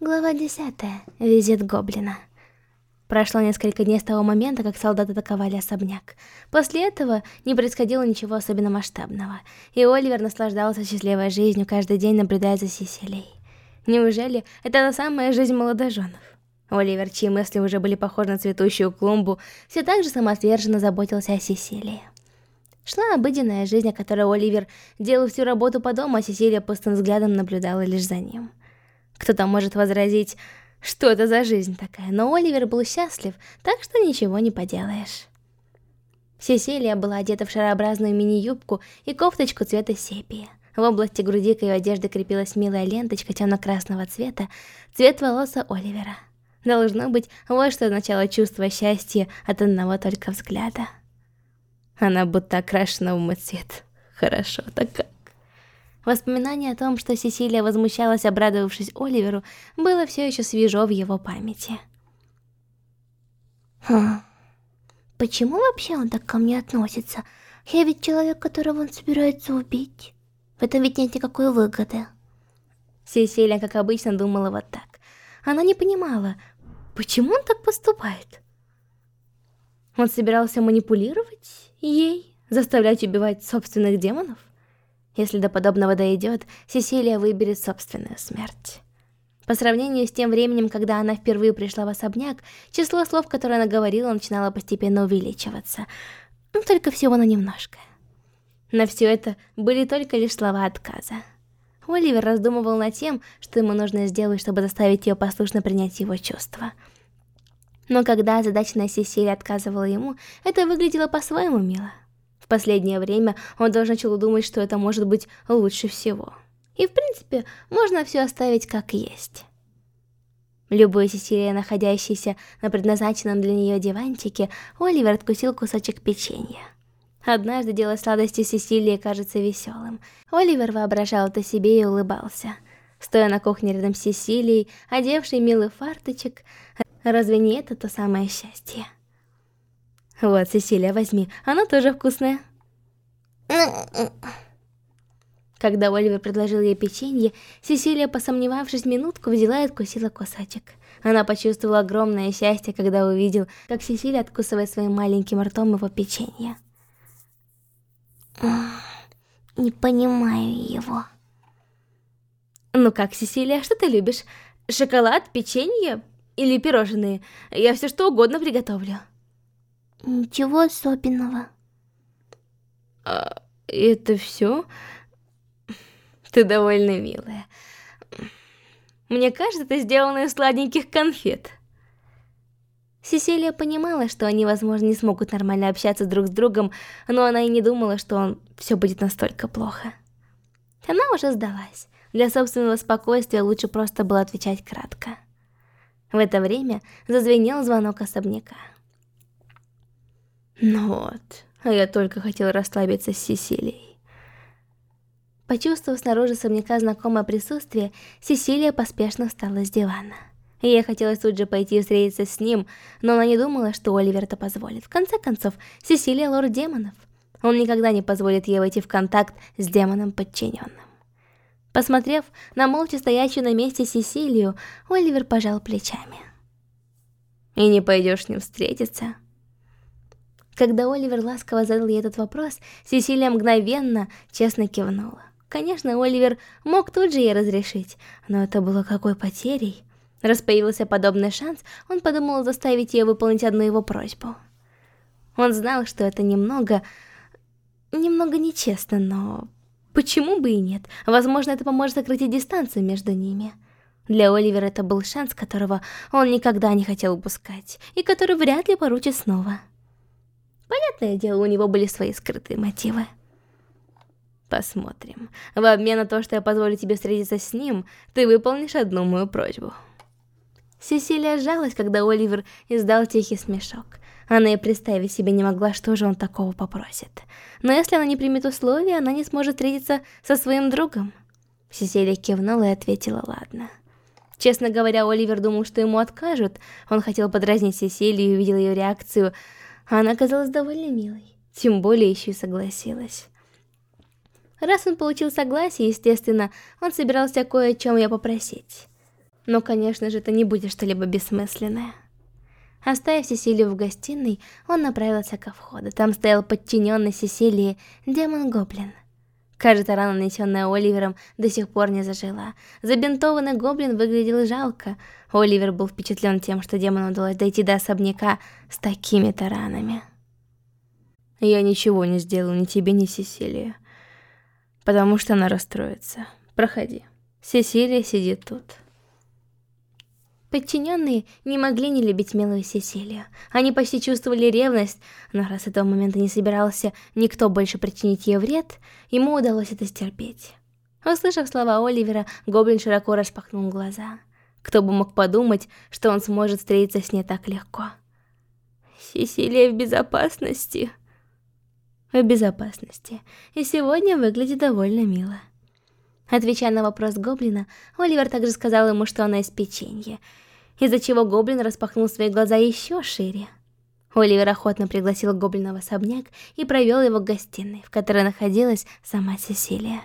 Глава 10. Визит Гоблина. Прошло несколько дней с того момента, как солдаты атаковали особняк. После этого не происходило ничего особенно масштабного, и Оливер наслаждался счастливой жизнью, каждый день наблюдая за Сесилией. Неужели это та самая жизнь молодоженов? Оливер, чьи мысли уже были похожи на цветущую клумбу, все так же самоотверженно заботился о Сесилии. Шла обыденная жизнь, о которой Оливер делал всю работу по дому, а Сесилия пустым взглядом наблюдала лишь за ним. Кто-то может возразить, что это за жизнь такая, но Оливер был счастлив, так что ничего не поделаешь. Сесилия была одета в шарообразную мини-юбку и кофточку цвета сепия. В области груди к ее одежде крепилась милая ленточка темно-красного цвета, цвет волоса Оливера. Должно быть, вот что означало чувство счастья от одного только взгляда. Она будто окрашена в мой цвет. Хорошо, так как? Воспоминание о том, что Сесилия возмущалась, обрадовавшись Оливеру, было все еще свежо в его памяти. Хм. Почему вообще он так ко мне относится? Я ведь человек, которого он собирается убить. В этом ведь нет никакой выгоды. Сесилия, как обычно, думала вот так. Она не понимала, почему он так поступает. Он собирался манипулировать ей, заставлять убивать собственных демонов? Если до подобного дойдет, Сесилия выберет собственную смерть. По сравнению с тем временем, когда она впервые пришла в особняк, число слов, которые она говорила, начинало постепенно увеличиваться. Но только всего на немножко. На все это были только лишь слова отказа. Оливер раздумывал над тем, что ему нужно сделать, чтобы заставить ее послушно принять его чувства. Но когда озадаченная Сесилия отказывала ему, это выглядело по-своему мило. Последнее время он даже начал думать, что это может быть лучше всего. И в принципе, можно все оставить как есть. Любой Сесилия, находящийся на предназначенном для нее диванчике, Оливер откусил кусочек печенья. Однажды дело сладости Сесилии кажется веселым. Оливер воображал это себе и улыбался. Стоя на кухне рядом с Сесилией, одевшей милый фарточек, разве не это то самое счастье? Вот, Сесилия, возьми, она тоже вкусная. Когда Оливер предложил ей печенье, Сесилия, посомневавшись минутку, взяла и откусила кусочек. Она почувствовала огромное счастье, когда увидел, как Сесилия откусывает своим маленьким ртом его печенье. Не понимаю его. Ну как, Сесилия, что ты любишь? Шоколад, печенье или пирожные? Я все что угодно приготовлю. Ничего особенного. А, это все? Ты довольно милая. Мне кажется, это сделано из сладеньких конфет. Сесилия понимала, что они, возможно, не смогут нормально общаться друг с другом, но она и не думала, что он все будет настолько плохо. Она уже сдалась. Для собственного спокойствия лучше просто было отвечать кратко. В это время зазвенел звонок особняка. Ну вот, а я только хотел расслабиться с Сесилией. Почувствовав снаружи особняка знакомое присутствие, Сесилия поспешно встала с дивана. Ей хотелось тут же пойти встретиться с ним, но она не думала, что Оливер это позволит. В конце концов, Сесилия лорд демонов. Он никогда не позволит ей войти в контакт с демоном подчиненным. Посмотрев на молча стоящую на месте Сесилию, Оливер пожал плечами. «И не пойдешь с ним встретиться?» Когда Оливер ласково задал ей этот вопрос, Сесилия мгновенно честно кивнула. Конечно, Оливер мог тут же ей разрешить, но это было какой потерей. Раз появился подобный шанс, он подумал заставить ее выполнить одну его просьбу. Он знал, что это немного... немного нечестно, но... Почему бы и нет? Возможно, это поможет сократить дистанцию между ними. Для Оливера это был шанс, которого он никогда не хотел упускать, и который вряд ли поручит снова. Понятное дело, у него были свои скрытые мотивы. Посмотрим. В обмен на то, что я позволю тебе встретиться с ним, ты выполнишь одну мою просьбу. Сесилия сжалась, когда Оливер издал тихий смешок. Она и представить себе не могла, что же он такого попросит. Но если она не примет условия, она не сможет встретиться со своим другом. Сесилия кивнула и ответила «ладно». Честно говоря, Оливер думал, что ему откажут. Он хотел подразнить Сесилию и увидел ее реакцию – она оказалась довольно милой, тем более еще и согласилась. Раз он получил согласие, естественно, он собирался кое о чем я попросить. Но, конечно же, это не будет что-либо бессмысленное. Оставив Сесилию в гостиной, он направился ко входу. Там стоял подчиненный Сесилии демон-гоблин. Кажется, рана, нанесенная Оливером, до сих пор не зажила. Забинтованный гоблин выглядел жалко. Оливер был впечатлен тем, что демону удалось дойти до особняка с такими-то ранами. Я ничего не сделал ни тебе, ни Сесилии. Потому что она расстроится. Проходи. Сесилия сидит тут. Подчиненные не могли не любить милую Сесилию. Они почти чувствовали ревность, но раз этого момента не собирался никто больше причинить ей вред, ему удалось это стерпеть. Услышав слова Оливера, Гоблин широко распахнул глаза. Кто бы мог подумать, что он сможет встретиться с ней так легко. Сесилия в безопасности. В безопасности. И сегодня выглядит довольно мило. Отвечая на вопрос Гоблина, Оливер также сказал ему, что она из печенья, из-за чего Гоблин распахнул свои глаза еще шире. Оливер охотно пригласил Гоблина в особняк и провел его в гостиной, в которой находилась сама Сесилия.